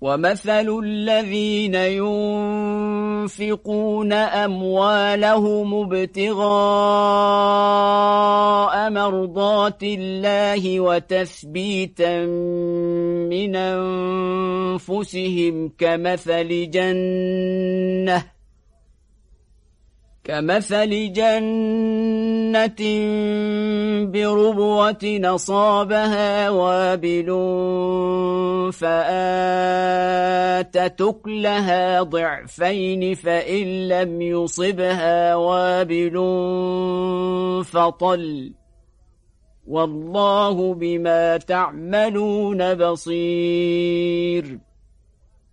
ومثل الذين ينفقون أموالهم ابتغاء مرضات الله وتثبيتا من أنفسهم كمثل جنة كمثل جنة بربوة نصابها وابل فآتت تكلها ضعفين فإن لم يصبها وابل فطل والله بما تعملون بصير